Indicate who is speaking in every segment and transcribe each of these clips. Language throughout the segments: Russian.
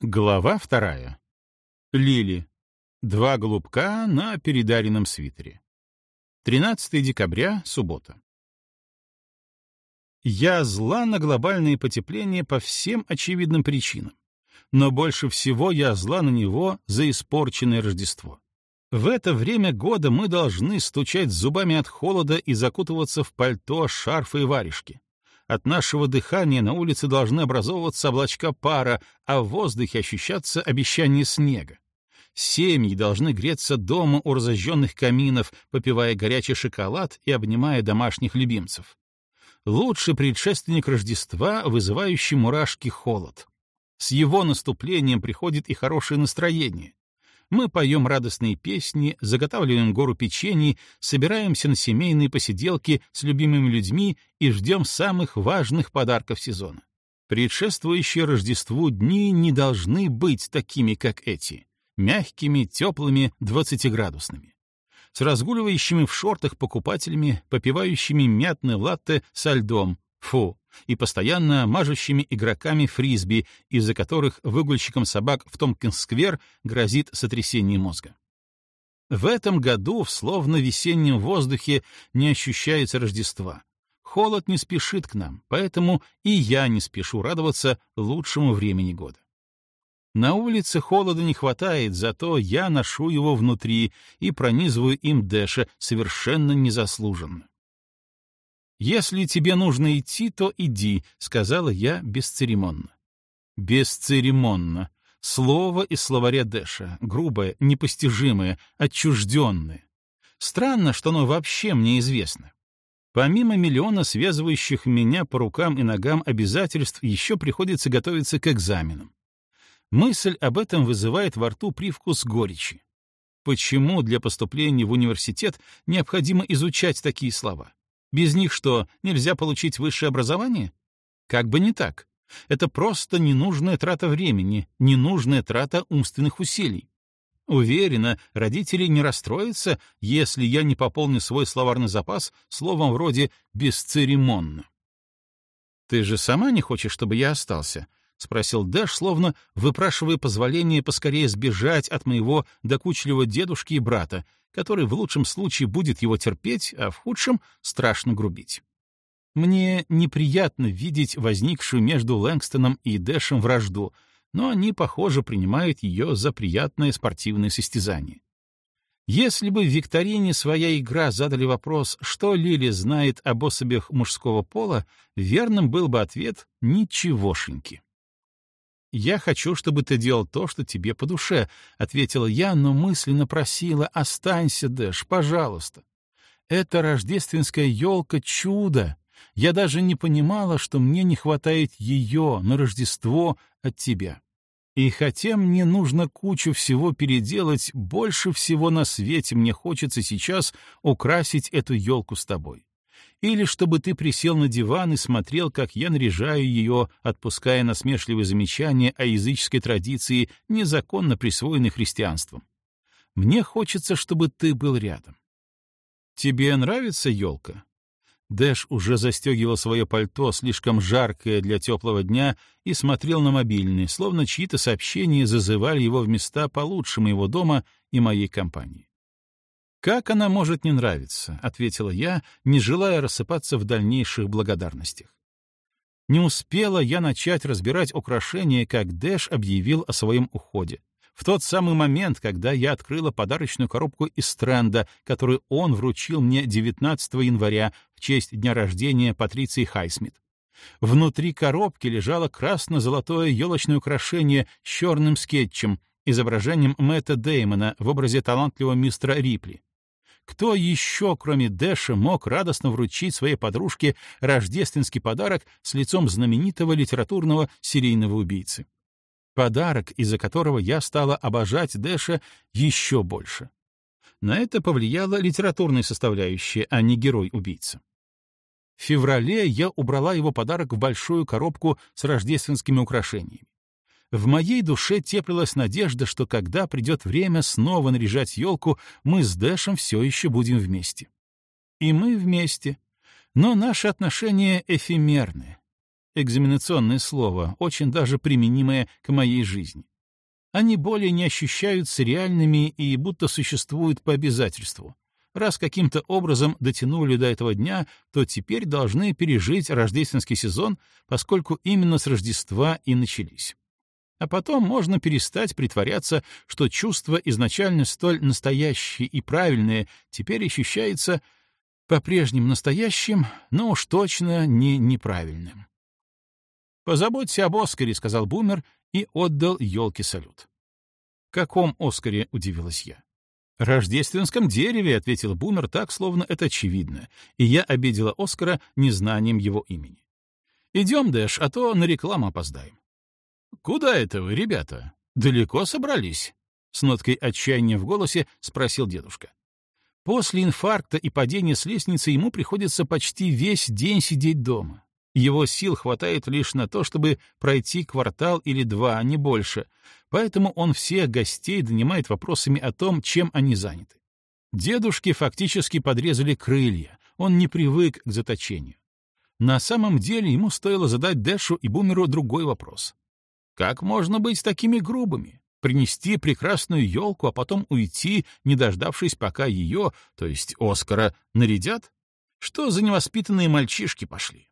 Speaker 1: Глава вторая. Лили. Два голубка на передаренном свитере. 13 декабря, суббота. Я зла на глобальное потепление по всем очевидным причинам, но больше всего я зла на него за испорченное Рождество. В это время года мы должны стучать зубами от холода и закутываться в пальто, шарфы и варежки. От нашего дыхания на улице должны образовываться облачка пара, а в воздухе ощущаться обещание снега. Семьи должны греться дома у разожженных каминов, попивая горячий шоколад и обнимая домашних любимцев. Лучший предшественник Рождества, вызывающий мурашки холод. С его наступлением приходит и хорошее настроение. Мы поем радостные песни, заготавливаем гору печений, собираемся на семейные посиделки с любимыми людьми и ждем самых важных подарков сезона. Предшествующие Рождеству дни не должны быть такими, как эти — мягкими, теплыми, двадцатиградусными, С разгуливающими в шортах покупателями, попивающими мятный латте со льдом — фу, и постоянно мажущими игроками фрисби, из-за которых выгульщикам собак в Томпкинс-сквер грозит сотрясение мозга. В этом году в словно весеннем воздухе не ощущается Рождества. Холод не спешит к нам, поэтому и я не спешу радоваться лучшему времени года. На улице холода не хватает, зато я ношу его внутри и пронизываю им Дэша совершенно незаслуженно. «Если тебе нужно идти, то иди», — сказала я бесцеремонно. «Бесцеремонно», слово из словаря Дэша, грубое, непостижимое, отчужденное. Странно, что оно вообще мне известно. Помимо миллиона связывающих меня по рукам и ногам обязательств, еще приходится готовиться к экзаменам. Мысль об этом вызывает во рту привкус горечи. Почему для поступления в университет необходимо изучать такие слова? Без них что, нельзя получить высшее образование? Как бы не так. Это просто ненужная трата времени, ненужная трата умственных усилий. Уверена, родители не расстроятся, если я не пополню свой словарный запас словом вроде «бесцеремонно». «Ты же сама не хочешь, чтобы я остался?» — спросил Дэш, словно выпрашивая позволение поскорее сбежать от моего докучливого дедушки и брата, который в лучшем случае будет его терпеть, а в худшем — страшно грубить. Мне неприятно видеть возникшую между Лэнгстоном и Дэшем вражду, но они, похоже, принимают ее за приятное спортивное состязание. Если бы в викторине своя игра задали вопрос, что Лили знает об особях мужского пола, верным был бы ответ «ничегошеньки». «Я хочу, чтобы ты делал то, что тебе по душе», — ответила я, но мысленно просила, «Останься, Дэш, пожалуйста». «Это рождественская елка — чудо! Я даже не понимала, что мне не хватает ее на Рождество от тебя. И хотя мне нужно кучу всего переделать, больше всего на свете мне хочется сейчас украсить эту елку с тобой или чтобы ты присел на диван и смотрел, как я наряжаю ее, отпуская насмешливые замечания о языческой традиции, незаконно присвоенной христианством. Мне хочется, чтобы ты был рядом. Тебе нравится елка? Дэш уже застегивал свое пальто, слишком жаркое для теплого дня, и смотрел на мобильный, словно чьи-то сообщения зазывали его в места получше моего дома и моей компании. «Как она может не нравиться?» — ответила я, не желая рассыпаться в дальнейших благодарностях. Не успела я начать разбирать украшения, как Дэш объявил о своем уходе. В тот самый момент, когда я открыла подарочную коробку из Стрэнда, которую он вручил мне 19 января в честь дня рождения Патриции Хайсмит. Внутри коробки лежало красно-золотое елочное украшение с черным скетчем, изображением Мэтта Деймона в образе талантливого мистера Рипли. Кто еще, кроме Дэша, мог радостно вручить своей подружке рождественский подарок с лицом знаменитого литературного серийного убийцы? Подарок, из-за которого я стала обожать Дэша еще больше. На это повлияла литературная составляющая, а не герой-убийца. В феврале я убрала его подарок в большую коробку с рождественскими украшениями. В моей душе теплилась надежда, что когда придет время снова наряжать елку, мы с Дэшем все еще будем вместе. И мы вместе. Но наши отношения эфемерны. Экзаменационное слово, очень даже применимое к моей жизни. Они более не ощущаются реальными и будто существуют по обязательству. Раз каким-то образом дотянули до этого дня, то теперь должны пережить рождественский сезон, поскольку именно с Рождества и начались. А потом можно перестать притворяться, что чувство, изначально столь настоящее и правильное, теперь ощущается по-прежнему настоящим, но уж точно не неправильным. «Позаботься об Оскаре», — сказал Бумер и отдал елке салют. «Каком Оскаре?» — удивилась я. «Рождественском дереве», — ответил Бумер так, словно это очевидно, и я обидела Оскара незнанием его имени. «Идем, Дэш, а то на рекламу опоздаем». «Куда это вы, ребята? Далеко собрались?» С ноткой отчаяния в голосе спросил дедушка. После инфаркта и падения с лестницы ему приходится почти весь день сидеть дома. Его сил хватает лишь на то, чтобы пройти квартал или два, а не больше. Поэтому он всех гостей донимает вопросами о том, чем они заняты. Дедушке фактически подрезали крылья, он не привык к заточению. На самом деле ему стоило задать Дэшу и Бумеру другой вопрос. Как можно быть такими грубыми? Принести прекрасную елку, а потом уйти, не дождавшись, пока ее, то есть Оскара, нарядят? Что за невоспитанные мальчишки пошли?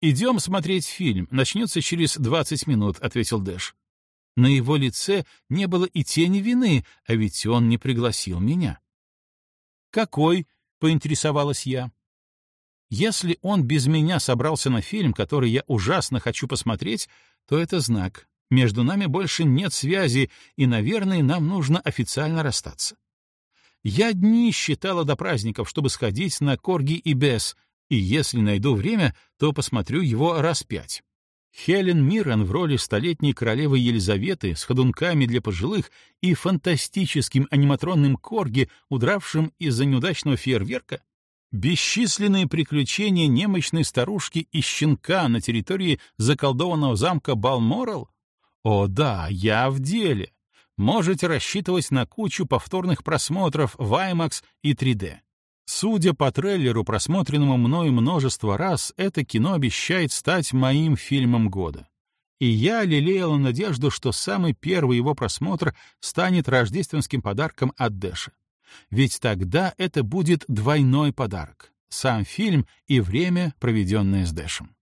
Speaker 1: «Идем смотреть фильм. Начнется через 20 минут», — ответил Дэш. На его лице не было и тени вины, а ведь он не пригласил меня. «Какой?» — поинтересовалась я. Если он без меня собрался на фильм, который я ужасно хочу посмотреть, то это знак. Между нами больше нет связи, и, наверное, нам нужно официально расстаться. Я дни считала до праздников, чтобы сходить на Корги и Бес, и если найду время, то посмотрю его раз пять. Хелен Миррен в роли столетней королевы Елизаветы с ходунками для пожилых и фантастическим аниматронным корги, удравшим из-за неудачного фейерверка? Бесчисленные приключения немощной старушки и щенка на территории заколдованного замка Балморал? О да, я в деле. Можете рассчитывать на кучу повторных просмотров в IMAX и 3D. Судя по трейлеру, просмотренному мной множество раз, это кино обещает стать моим фильмом года. И я лелеяла надежду, что самый первый его просмотр станет рождественским подарком от Дэша ведь тогда это будет двойной подарок — сам фильм и время, проведенное с Дэшем.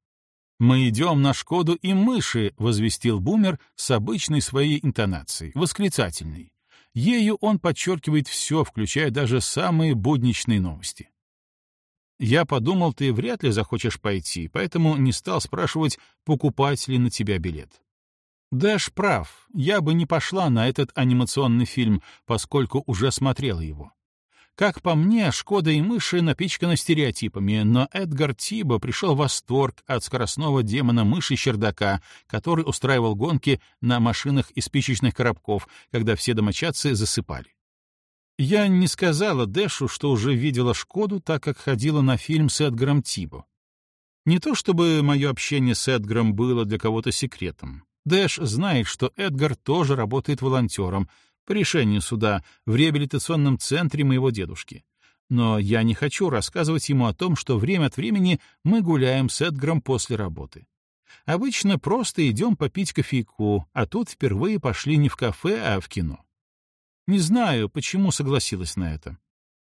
Speaker 1: «Мы идем на Шкоду и мыши», — возвестил Бумер с обычной своей интонацией, восклицательной. Ею он подчеркивает все, включая даже самые будничные новости. Я подумал, ты вряд ли захочешь пойти, поэтому не стал спрашивать, покупать ли на тебя билет. Дэш прав, я бы не пошла на этот анимационный фильм, поскольку уже смотрела его. Как по мне, «Шкода и мыши» напичкана стереотипами, но Эдгар Тиба пришел в восторг от скоростного демона мыши-щердака, который устраивал гонки на машинах и спичечных коробков, когда все домочадцы засыпали. Я не сказала Дэшу, что уже видела «Шкоду», так как ходила на фильм с Эдгаром Тибо. Не то чтобы мое общение с Эдгаром было для кого-то секретом. Дэш знает, что Эдгар тоже работает волонтером по решению суда в реабилитационном центре моего дедушки. Но я не хочу рассказывать ему о том, что время от времени мы гуляем с Эдгаром после работы. Обычно просто идем попить кофейку, а тут впервые пошли не в кафе, а в кино. Не знаю, почему согласилась на это.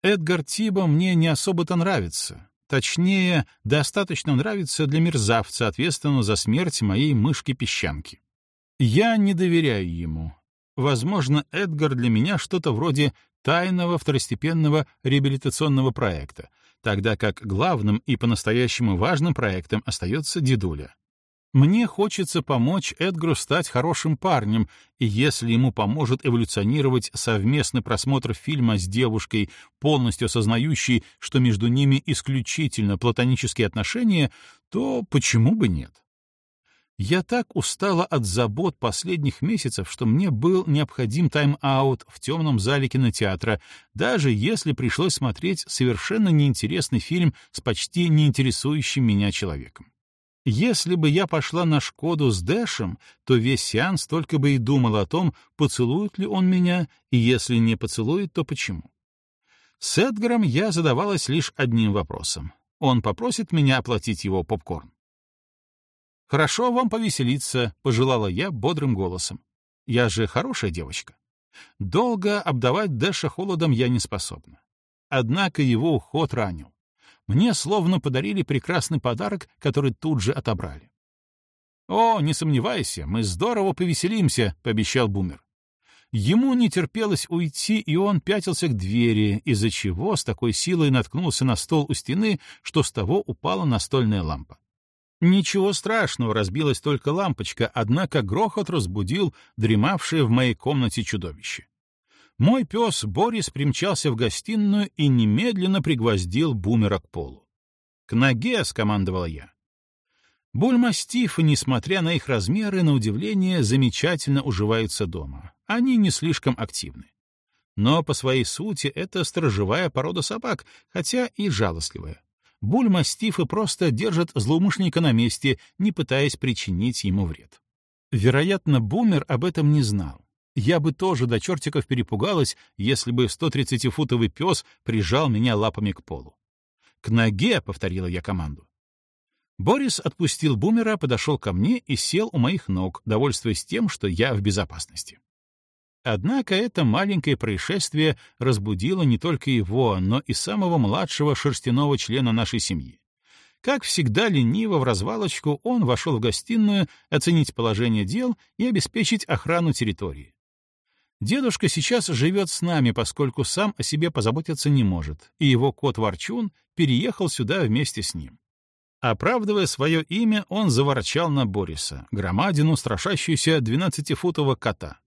Speaker 1: Эдгар Тиба мне не особо-то нравится. Точнее, достаточно нравится для мерзавца, ответственного за смерть моей мышки-песчанки. Я не доверяю ему. Возможно, Эдгар для меня что-то вроде тайного второстепенного реабилитационного проекта, тогда как главным и по-настоящему важным проектом остается дедуля. Мне хочется помочь Эдгару стать хорошим парнем, и если ему поможет эволюционировать совместный просмотр фильма с девушкой, полностью осознающей, что между ними исключительно платонические отношения, то почему бы нет? Я так устала от забот последних месяцев, что мне был необходим тайм-аут в темном зале кинотеатра, даже если пришлось смотреть совершенно неинтересный фильм с почти неинтересующим меня человеком. Если бы я пошла на Шкоду с Дэшем, то весь сеанс только бы и думал о том, поцелует ли он меня, и если не поцелует, то почему. С Эдгаром я задавалась лишь одним вопросом. Он попросит меня оплатить его попкорн. «Хорошо вам повеселиться», — пожелала я бодрым голосом. «Я же хорошая девочка. Долго обдавать Дэша холодом я не способна. Однако его уход ранил. Мне словно подарили прекрасный подарок, который тут же отобрали. «О, не сомневайся, мы здорово повеселимся», — пообещал Бумер. Ему не терпелось уйти, и он пятился к двери, из-за чего с такой силой наткнулся на стол у стены, что с того упала настольная лампа. Ничего страшного, разбилась только лампочка, однако грохот разбудил дремавшее в моей комнате чудовище. Мой пес Борис примчался в гостиную и немедленно пригвоздил бумера к полу. «К ноге!» — скомандовала я. Бульмастифы, несмотря на их размеры, на удивление, замечательно уживаются дома. Они не слишком активны. Но по своей сути это сторожевая порода собак, хотя и жалостливая. Бульма, Стифы просто держат злоумышленника на месте, не пытаясь причинить ему вред. Вероятно, Бумер об этом не знал. Я бы тоже до чертиков перепугалась, если бы 130-футовый пес прижал меня лапами к полу. «К ноге!» — повторила я команду. Борис отпустил бумера, подошел ко мне и сел у моих ног, довольствуясь тем, что я в безопасности. Однако это маленькое происшествие разбудило не только его, но и самого младшего шерстяного члена нашей семьи. Как всегда лениво в развалочку он вошел в гостиную оценить положение дел и обеспечить охрану территории. Дедушка сейчас живет с нами, поскольку сам о себе позаботиться не может, и его кот Ворчун переехал сюда вместе с ним. Оправдывая свое имя, он заворчал на Бориса, громадину, страшащуюся двенадцатифутового кота —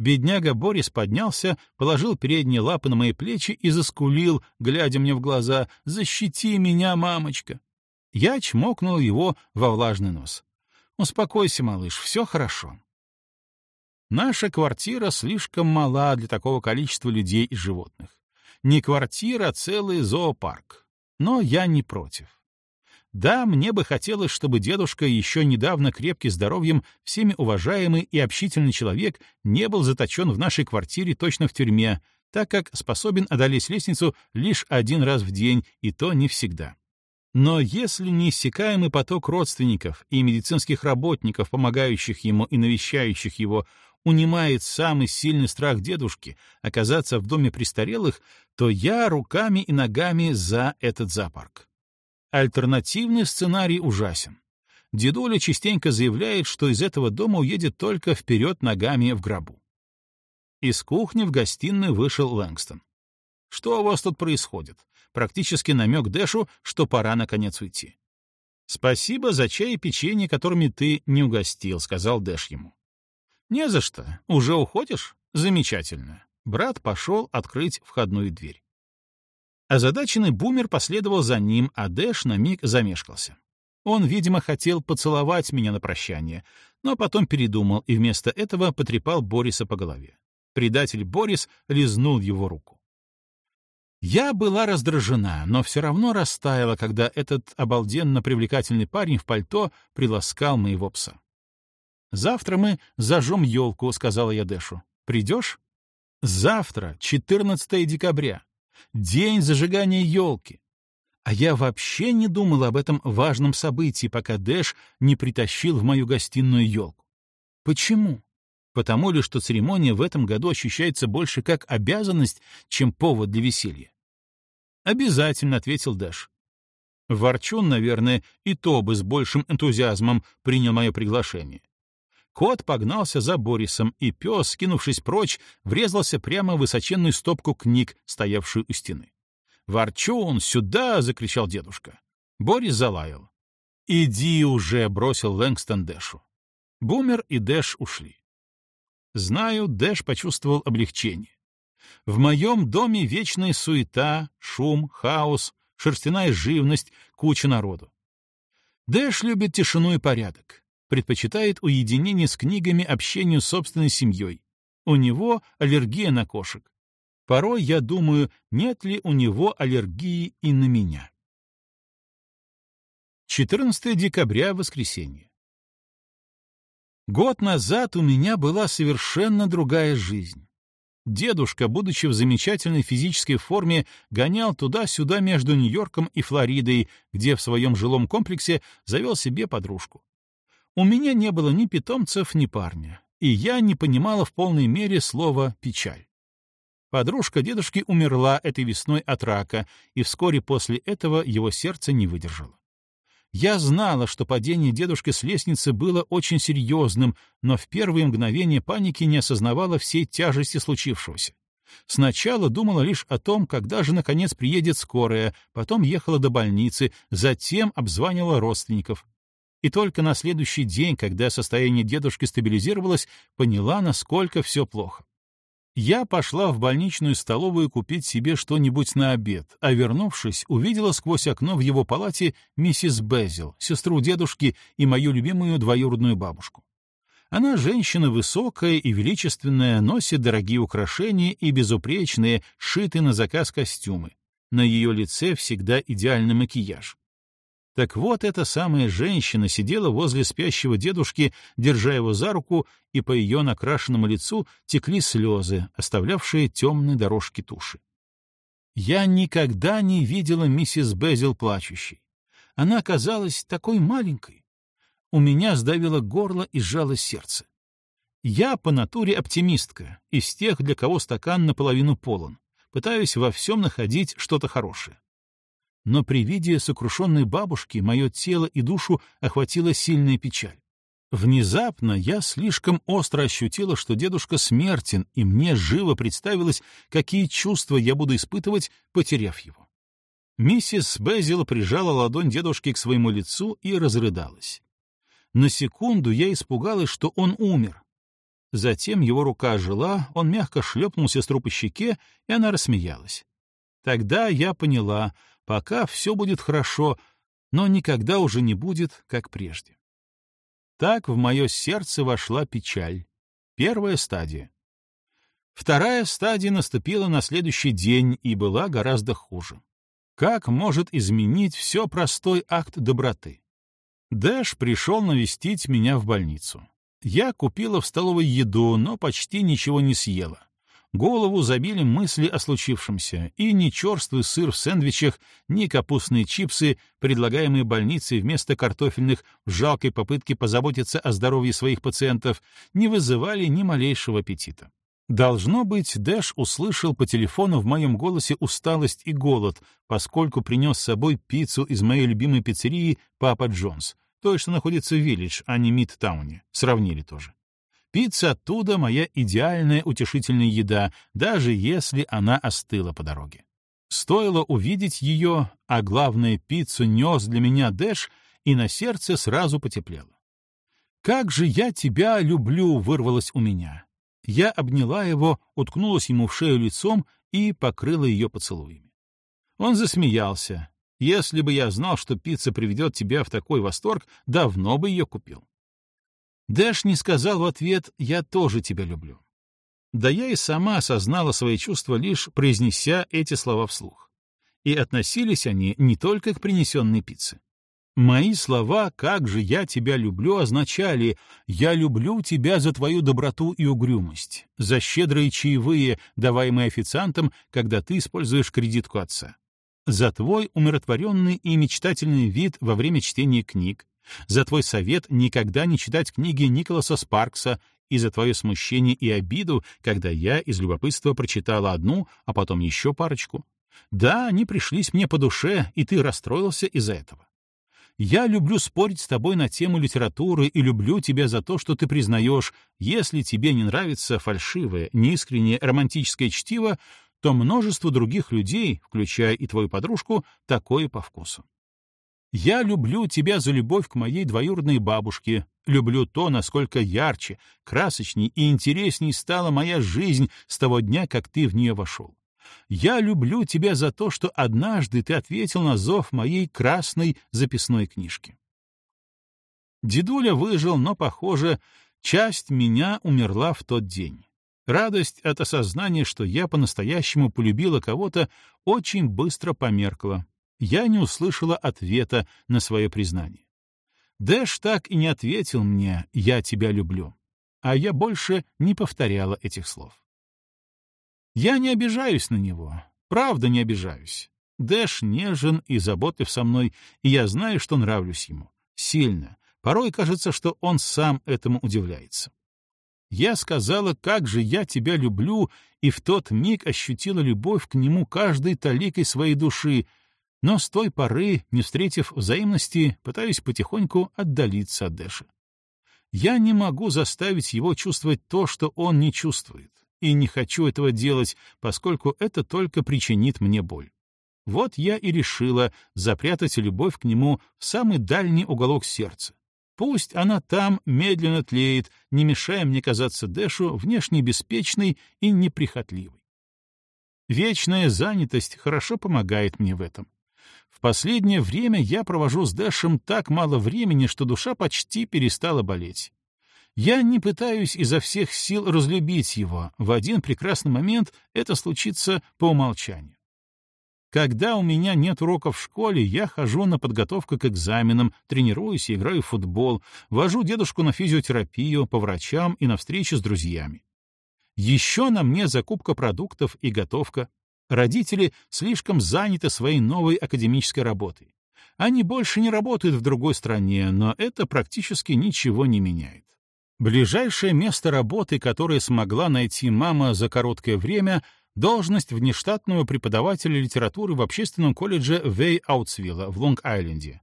Speaker 1: бедняга Борис поднялся, положил передние лапы на мои плечи и заскулил, глядя мне в глаза, «Защити меня, мамочка!» Я чмокнул его во влажный нос. «Успокойся, малыш, все хорошо». Наша квартира слишком мала для такого количества людей и животных. Не квартира, а целый зоопарк. Но я не против. Да, мне бы хотелось, чтобы дедушка, еще недавно крепкий здоровьем, всеми уважаемый и общительный человек, не был заточен в нашей квартире точно в тюрьме, так как способен одолеть лестницу лишь один раз в день, и то не всегда. Но если неиссякаемый поток родственников и медицинских работников, помогающих ему и навещающих его, унимает самый сильный страх дедушки оказаться в доме престарелых, то я руками и ногами за этот зоопарк. Альтернативный сценарий ужасен. Дедуля частенько заявляет, что из этого дома уедет только вперед ногами в гробу. Из кухни в гостиную вышел Лэнгстон. «Что у вас тут происходит?» Практически намек Дэшу, что пора наконец уйти. «Спасибо за чай и печенье, которыми ты не угостил», — сказал Дэш ему. «Не за что. Уже уходишь? Замечательно». Брат пошел открыть входную дверь. Озадаченный бумер последовал за ним, а Дэш на миг замешкался. Он, видимо, хотел поцеловать меня на прощание, но потом передумал и вместо этого потрепал Бориса по голове. Предатель Борис лизнул его руку. Я была раздражена, но все равно растаяла, когда этот обалденно привлекательный парень в пальто приласкал моего пса. «Завтра мы зажжем елку», — сказала я Дэшу. «Придешь?» «Завтра, 14 декабря день зажигания елки. А я вообще не думал об этом важном событии, пока Дэш не притащил в мою гостиную елку. Почему? Потому ли, что церемония в этом году ощущается больше как обязанность, чем повод для веселья? «Обязательно», — ответил Дэш. Ворчун, наверное, и то бы с большим энтузиазмом принял мое приглашение кот погнался за Борисом, и пес, скинувшись прочь, врезался прямо в высоченную стопку книг, стоявшую у стены. Ворчу, он сюда!» — закричал дедушка. Борис залаял. «Иди уже!» — бросил Лэнгстон Дэшу. Бумер и Дэш ушли. Знаю, Дэш почувствовал облегчение. В моем доме вечная суета, шум, хаос, шерстяная живность, куча народу. Дэш любит тишину и порядок предпочитает уединение с книгами общению с собственной семьей. У него аллергия на кошек. Порой я думаю, нет ли у него аллергии и на меня. 14 декабря, воскресенье. Год назад у меня была совершенно другая жизнь. Дедушка, будучи в замечательной физической форме, гонял туда-сюда между Нью-Йорком и Флоридой, где в своем жилом комплексе завел себе подружку. У меня не было ни питомцев, ни парня, и я не понимала в полной мере слова «печаль». Подружка дедушки умерла этой весной от рака, и вскоре после этого его сердце не выдержало. Я знала, что падение дедушки с лестницы было очень серьезным, но в первые мгновения паники не осознавала всей тяжести случившегося. Сначала думала лишь о том, когда же, наконец, приедет скорая, потом ехала до больницы, затем обзванивала родственников и только на следующий день, когда состояние дедушки стабилизировалось, поняла, насколько все плохо. Я пошла в больничную столовую купить себе что-нибудь на обед, а вернувшись, увидела сквозь окно в его палате миссис Безил, сестру дедушки и мою любимую двоюродную бабушку. Она женщина высокая и величественная, носит дорогие украшения и безупречные, шиты на заказ костюмы. На ее лице всегда идеальный макияж. Так вот, эта самая женщина сидела возле спящего дедушки, держа его за руку, и по ее накрашенному лицу текли слезы, оставлявшие темные дорожки туши. Я никогда не видела миссис Безил плачущей. Она казалась такой маленькой. У меня сдавило горло и сжало сердце. Я по натуре оптимистка, из тех, для кого стакан наполовину полон. Пытаюсь во всем находить что-то хорошее но при виде сокрушенной бабушки мое тело и душу охватила сильная печаль. Внезапно я слишком остро ощутила, что дедушка смертен, и мне живо представилось, какие чувства я буду испытывать, потеряв его. Миссис Безил прижала ладонь дедушки к своему лицу и разрыдалась. На секунду я испугалась, что он умер. Затем его рука жила, он мягко шлепнул сестру по щеке, и она рассмеялась. Тогда я поняла, Пока все будет хорошо, но никогда уже не будет, как прежде. Так в мое сердце вошла печаль. Первая стадия. Вторая стадия наступила на следующий день и была гораздо хуже. Как может изменить все простой акт доброты? Дэш пришел навестить меня в больницу. Я купила в столовой еду, но почти ничего не съела. Голову забили мысли о случившемся, и ни черствый сыр в сэндвичах, ни капустные чипсы, предлагаемые больницей вместо картофельных в жалкой попытке позаботиться о здоровье своих пациентов, не вызывали ни малейшего аппетита. Должно быть, Дэш услышал по телефону в моем голосе усталость и голод, поскольку принес с собой пиццу из моей любимой пиццерии «Папа Джонс», той, что находится в Виллидж, а не Мидтауне. Сравнили тоже. Пицца оттуда — моя идеальная утешительная еда, даже если она остыла по дороге. Стоило увидеть ее, а главное, пиццу нес для меня Дэш, и на сердце сразу потеплело. «Как же я тебя люблю!» — вырвалось у меня. Я обняла его, уткнулась ему в шею лицом и покрыла ее поцелуями. Он засмеялся. «Если бы я знал, что пицца приведет тебя в такой восторг, давно бы ее купил». Дэш не сказал в ответ «Я тоже тебя люблю». Да я и сама осознала свои чувства, лишь произнеся эти слова вслух. И относились они не только к принесенной пицце. Мои слова «как же я тебя люблю» означали «я люблю тебя за твою доброту и угрюмость, за щедрые чаевые, даваемые официантам, когда ты используешь кредитку отца, за твой умиротворенный и мечтательный вид во время чтения книг, за твой совет никогда не читать книги Николаса Спаркса и за твое смущение и обиду, когда я из любопытства прочитала одну, а потом еще парочку. Да, они пришлись мне по душе, и ты расстроился из-за этого. Я люблю спорить с тобой на тему литературы и люблю тебя за то, что ты признаешь, если тебе не нравится фальшивое, неискреннее романтическое чтиво, то множество других людей, включая и твою подружку, такое по вкусу. Я люблю тебя за любовь к моей двоюродной бабушке, люблю то, насколько ярче, красочней и интересней стала моя жизнь с того дня, как ты в нее вошел. Я люблю тебя за то, что однажды ты ответил на зов моей красной записной книжки. Дедуля выжил, но, похоже, часть меня умерла в тот день. Радость от осознания, что я по-настоящему полюбила кого-то, очень быстро померкла я не услышала ответа на свое признание. Дэш так и не ответил мне «я тебя люблю», а я больше не повторяла этих слов. Я не обижаюсь на него, правда не обижаюсь. Дэш нежен и заботлив со мной, и я знаю, что нравлюсь ему. Сильно. Порой кажется, что он сам этому удивляется. Я сказала, как же я тебя люблю, и в тот миг ощутила любовь к нему каждой таликой своей души, но с той поры, не встретив взаимности, пытаюсь потихоньку отдалиться от Дэша. Я не могу заставить его чувствовать то, что он не чувствует, и не хочу этого делать, поскольку это только причинит мне боль. Вот я и решила запрятать любовь к нему в самый дальний уголок сердца. Пусть она там медленно тлеет, не мешая мне казаться Дэшу внешне беспечной и неприхотливой. Вечная занятость хорошо помогает мне в этом. Последнее время я провожу с Дэшем так мало времени, что душа почти перестала болеть. Я не пытаюсь изо всех сил разлюбить его, в один прекрасный момент это случится по умолчанию. Когда у меня нет уроков в школе, я хожу на подготовку к экзаменам, тренируюсь и играю в футбол, вожу дедушку на физиотерапию, по врачам и на встречи с друзьями. Еще на мне закупка продуктов и готовка. Родители слишком заняты своей новой академической работой. Они больше не работают в другой стране, но это практически ничего не меняет. Ближайшее место работы, которое смогла найти мама за короткое время, должность внештатного преподавателя литературы в общественном колледже Вей Аутсвилла в Лонг-Айленде.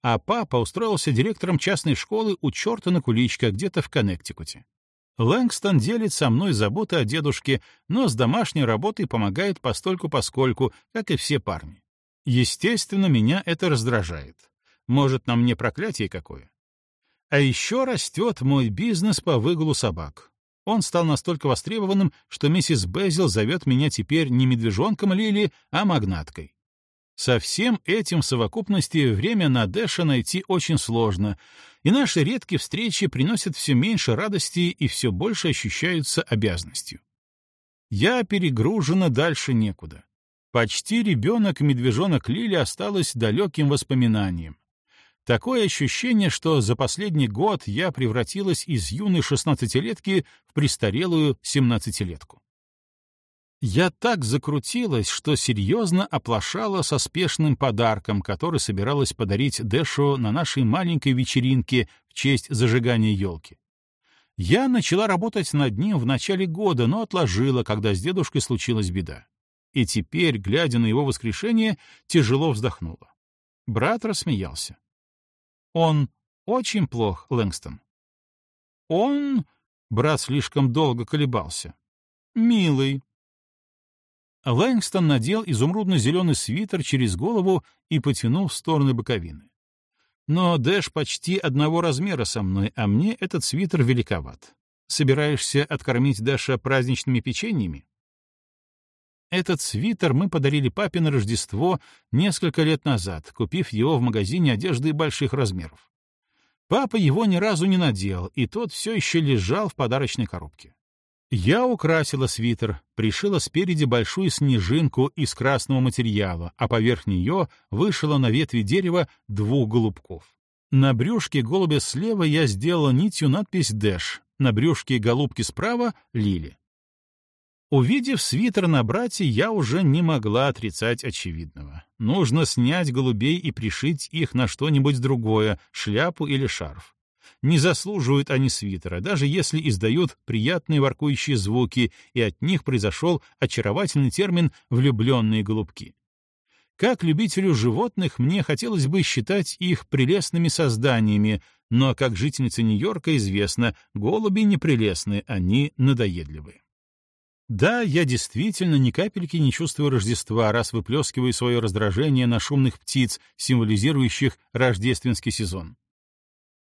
Speaker 1: А папа устроился директором частной школы у черта на куличках где-то в Коннектикуте. Лэнгстон делит со мной заботы о дедушке, но с домашней работой помогает постольку-поскольку, как и все парни. Естественно, меня это раздражает. Может, на мне проклятие какое? А еще растет мой бизнес по выгулу собак. Он стал настолько востребованным, что миссис Безил зовет меня теперь не медвежонком Лили, а магнаткой. Со всем этим в совокупности время на Дэша найти очень сложно, и наши редкие встречи приносят все меньше радости и все больше ощущаются обязанностью. Я перегружена дальше некуда. Почти ребенок медвежонок Лили осталось далеким воспоминанием. Такое ощущение, что за последний год я превратилась из юной шестнадцатилетки в престарелую семнадцатилетку. Я так закрутилась, что серьезно оплошала со спешным подарком, который собиралась подарить Дэшу на нашей маленькой вечеринке в честь зажигания елки. Я начала работать над ним в начале года, но отложила, когда с дедушкой случилась беда. И теперь, глядя на его воскрешение, тяжело вздохнула. Брат рассмеялся. «Он очень плох, Лэнгстон». «Он...» — брат слишком долго колебался. «Милый, а Лэнгстон надел изумрудно-зеленый свитер через голову и потянул в стороны боковины. Но Дэш почти одного размера со мной, а мне этот свитер великоват. Собираешься откормить Дэша праздничными печеньями? Этот свитер мы подарили папе на Рождество несколько лет назад, купив его в магазине одежды больших размеров. Папа его ни разу не надел, и тот все еще лежал в подарочной коробке. Я украсила свитер, пришила спереди большую снежинку из красного материала, а поверх нее вышила на ветви дерева двух голубков. На брюшке голубя слева я сделала нитью надпись «Дэш», на брюшке голубки справа — «Лили». Увидев свитер на брате, я уже не могла отрицать очевидного. Нужно снять голубей и пришить их на что-нибудь другое, шляпу или шарф. Не заслуживают они свитера, даже если издают приятные воркующие звуки, и от них произошел очаровательный термин «влюбленные голубки». Как любителю животных мне хотелось бы считать их прелестными созданиями, но, как жительница Нью-Йорка известно, голуби непрелестны, они надоедливы. Да, я действительно ни капельки не чувствую Рождества, раз выплескиваю свое раздражение на шумных птиц, символизирующих рождественский сезон.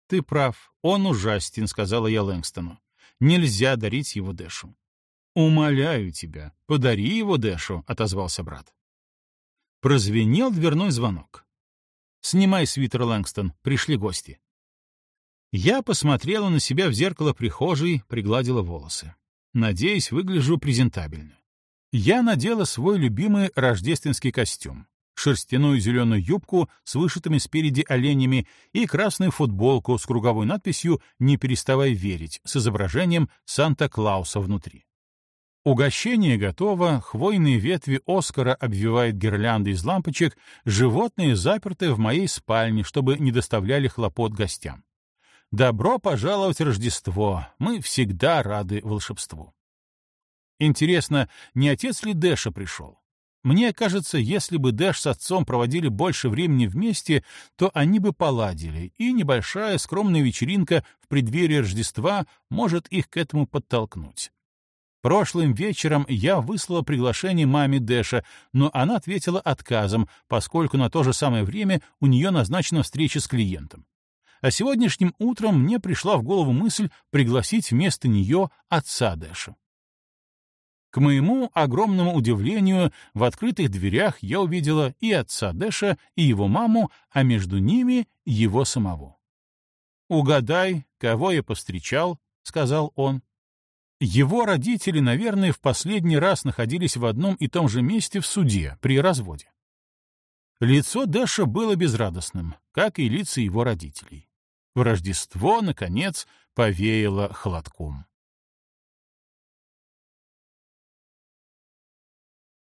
Speaker 1: «Ты прав, он ужастен», — сказала я Лэнгстону. «Нельзя дарить его Дэшу». «Умоляю тебя, подари его Дэшу», — отозвался брат. Прозвенел дверной звонок. «Снимай свитер, Лэнгстон, пришли гости». Я посмотрела на себя в зеркало прихожей, пригладила волосы. Надеюсь, выгляжу презентабельно. Я надела свой любимый рождественский костюм шерстяную зеленую юбку с вышитыми спереди оленями и красную футболку с круговой надписью «Не переставай верить» с изображением Санта-Клауса внутри. Угощение готово, хвойные ветви Оскара обвивают гирлянды из лампочек, животные заперты в моей спальне, чтобы не доставляли хлопот гостям. Добро пожаловать Рождество, мы всегда рады волшебству. Интересно, не отец ли Дэша пришел? Мне кажется, если бы Дэш с отцом проводили больше времени вместе, то они бы поладили, и небольшая скромная вечеринка в преддверии Рождества может их к этому подтолкнуть. Прошлым вечером я выслала приглашение маме Дэша, но она ответила отказом, поскольку на то же самое время у нее назначена встреча с клиентом. А сегодняшним утром мне пришла в голову мысль пригласить вместо нее отца Дэша. К моему огромному удивлению, в открытых дверях я увидела и отца Дэша, и его маму, а между ними его самого. «Угадай, кого я повстречал», — сказал он. Его родители, наверное, в последний раз находились в одном и том же месте в суде при разводе. Лицо Дэша было безрадостным, как и лица его родителей. В Рождество, наконец, повеяло холодком.